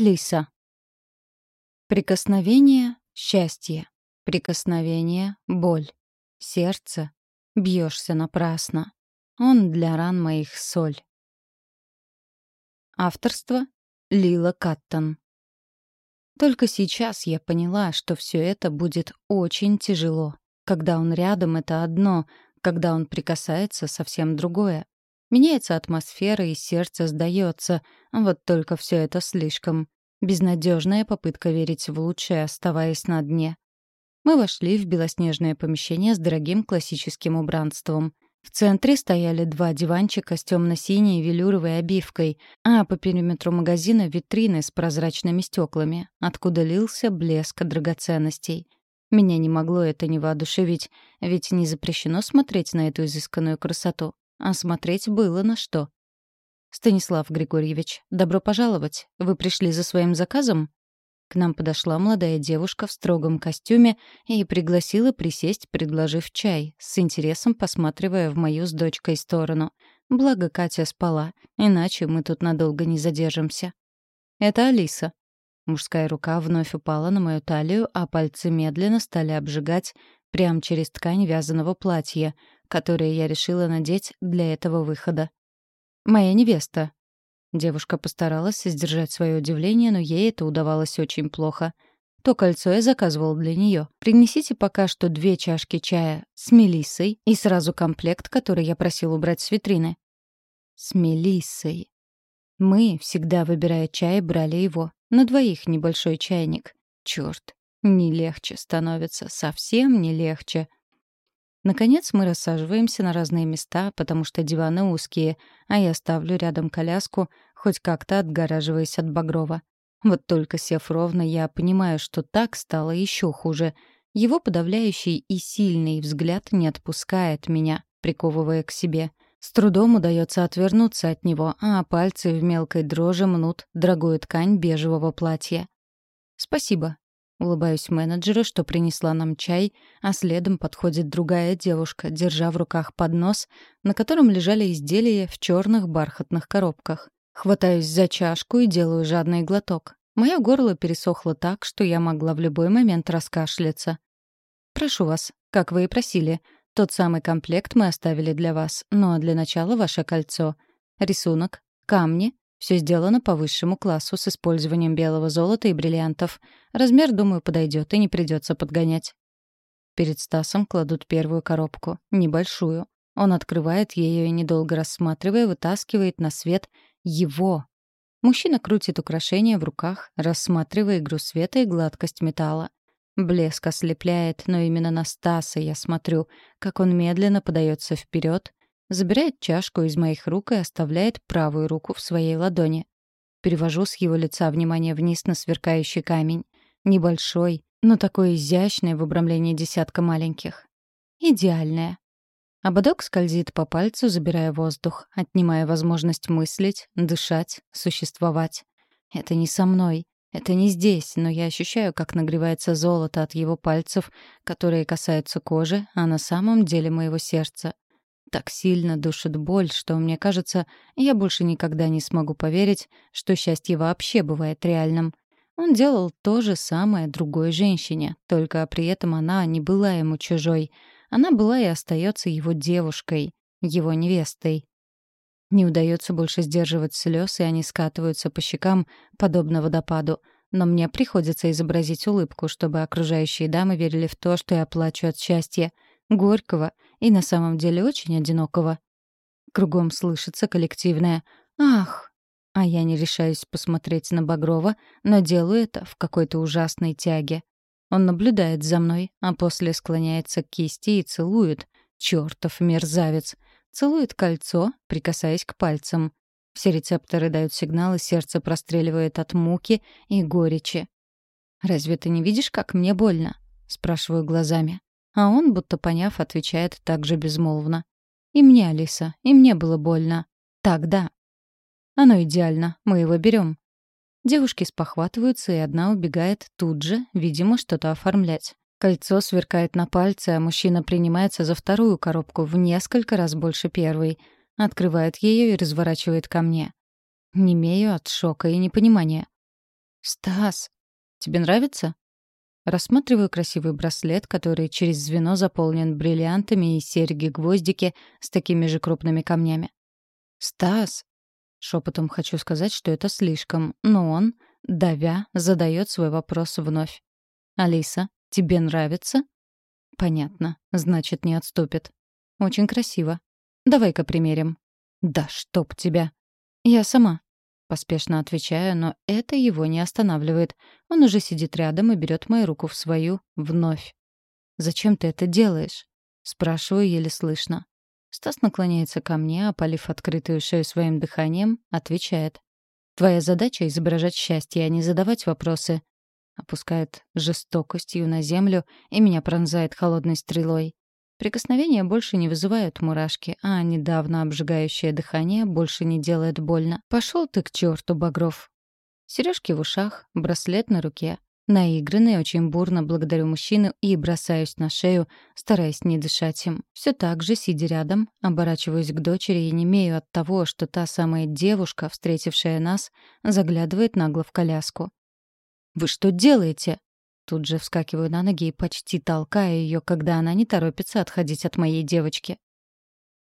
Алиса. Прикосновение — счастье. Прикосновение — боль. Сердце — бьешься напрасно. Он для ран моих соль. Авторство — Лила Каттон. Только сейчас я поняла, что все это будет очень тяжело. Когда он рядом — это одно, когда он прикасается — совсем другое. Меняется атмосфера, и сердце сдается. Вот только все это слишком. Безнадежная попытка верить в лучшее, оставаясь на дне. Мы вошли в белоснежное помещение с дорогим классическим убранством. В центре стояли два диванчика с темно-синей велюровой обивкой, а по периметру магазина витрины с прозрачными стеклами, откуда лился блеск драгоценностей. Меня не могло это не воодушевить, ведь не запрещено смотреть на эту изысканную красоту. А смотреть было на что. «Станислав Григорьевич, добро пожаловать. Вы пришли за своим заказом?» К нам подошла молодая девушка в строгом костюме и пригласила присесть, предложив чай, с интересом посматривая в мою с дочкой сторону. Благо Катя спала, иначе мы тут надолго не задержимся. «Это Алиса». Мужская рука вновь упала на мою талию, а пальцы медленно стали обжигать прямо через ткань вязаного платья, которые я решила надеть для этого выхода. «Моя невеста». Девушка постаралась сдержать свое удивление, но ей это удавалось очень плохо. То кольцо я заказывал для нее. Принесите пока что две чашки чая с мелиссой и сразу комплект, который я просил убрать с витрины. С мелиссой. Мы, всегда выбирая чай, брали его. На двоих небольшой чайник. Черт, не легче становится, совсем не легче. Наконец мы рассаживаемся на разные места, потому что диваны узкие, а я ставлю рядом коляску, хоть как-то отгораживаясь от Багрова. Вот только сев ровно, я понимаю, что так стало еще хуже. Его подавляющий и сильный взгляд не отпускает меня, приковывая к себе. С трудом удается отвернуться от него, а пальцы в мелкой дрожи мнут дорогую ткань бежевого платья. «Спасибо», Улыбаюсь менеджеру, что принесла нам чай, а следом подходит другая девушка, держа в руках поднос, на котором лежали изделия в черных бархатных коробках. Хватаюсь за чашку и делаю жадный глоток. Мое горло пересохло так, что я могла в любой момент раскашляться. «Прошу вас, как вы и просили. Тот самый комплект мы оставили для вас, но для начала ваше кольцо. Рисунок, камни, все сделано по высшему классу с использованием белого золота и бриллиантов. Размер, думаю, подойдет и не придется подгонять. Перед Стасом кладут первую коробку, небольшую. Он открывает ее и, недолго рассматривая, вытаскивает на свет его. Мужчина крутит украшение в руках, рассматривая игру света и гладкость металла. Блеск ослепляет, но именно на Стаса я смотрю, как он медленно подается вперед, Забирает чашку из моих рук и оставляет правую руку в своей ладони. Перевожу с его лица внимание вниз на сверкающий камень. Небольшой, но такой изящный в обрамлении десятка маленьких. Идеальная. Ободок скользит по пальцу, забирая воздух, отнимая возможность мыслить, дышать, существовать. Это не со мной, это не здесь, но я ощущаю, как нагревается золото от его пальцев, которые касаются кожи, а на самом деле моего сердца. Так сильно душит боль, что, мне кажется, я больше никогда не смогу поверить, что счастье вообще бывает реальным. Он делал то же самое другой женщине, только при этом она не была ему чужой. Она была и остается его девушкой, его невестой. Не удается больше сдерживать слез, и они скатываются по щекам, подобно водопаду. Но мне приходится изобразить улыбку, чтобы окружающие дамы верили в то, что я плачу от счастья — горького и на самом деле очень одинокого. Кругом слышится коллективное «Ах!», а я не решаюсь посмотреть на Багрова, но делаю это в какой-то ужасной тяге. Он наблюдает за мной, а после склоняется к кисти и целует. Чёртов мерзавец! Целует кольцо, прикасаясь к пальцам. Все рецепторы дают сигналы, сердце простреливает от муки и горечи. «Разве ты не видишь, как мне больно?» — спрашиваю глазами. А он, будто поняв, отвечает так же безмолвно. «И мне, Алиса, и мне было больно. Тогда». «Оно идеально, мы его берем. Девушки спохватываются, и одна убегает тут же, видимо, что-то оформлять. Кольцо сверкает на пальце, а мужчина принимается за вторую коробку в несколько раз больше первой. Открывает ее и разворачивает ко мне. Немею от шока и непонимания. «Стас, тебе нравится?» Рассматриваю красивый браслет, который через звено заполнен бриллиантами и серьги-гвоздики с такими же крупными камнями. «Стас!» Шепотом хочу сказать, что это слишком, но он, давя, задает свой вопрос вновь. «Алиса, тебе нравится?» «Понятно. Значит, не отступит. Очень красиво. Давай-ка примерим». «Да чтоб тебя!» «Я сама», — поспешно отвечаю, но это его не останавливает. Он уже сидит рядом и берет мою руку в свою вновь. «Зачем ты это делаешь?» — спрашиваю еле слышно. Стас наклоняется ко мне, опалив открытую шею своим дыханием, отвечает. «Твоя задача — изображать счастье, а не задавать вопросы». Опускает жестокостью на землю и меня пронзает холодной стрелой. Прикосновения больше не вызывают мурашки, а недавно обжигающее дыхание больше не делает больно. Пошел ты к черту, Багров. Сережки в ушах, браслет на руке. Наигранный, очень бурно благодарю мужчину и бросаюсь на шею, стараясь не дышать им. Все так же, сидя рядом, оборачиваюсь к дочери и немею от того, что та самая девушка, встретившая нас, заглядывает нагло в коляску. «Вы что делаете?» Тут же вскакиваю на ноги и почти толкаю ее, когда она не торопится отходить от моей девочки.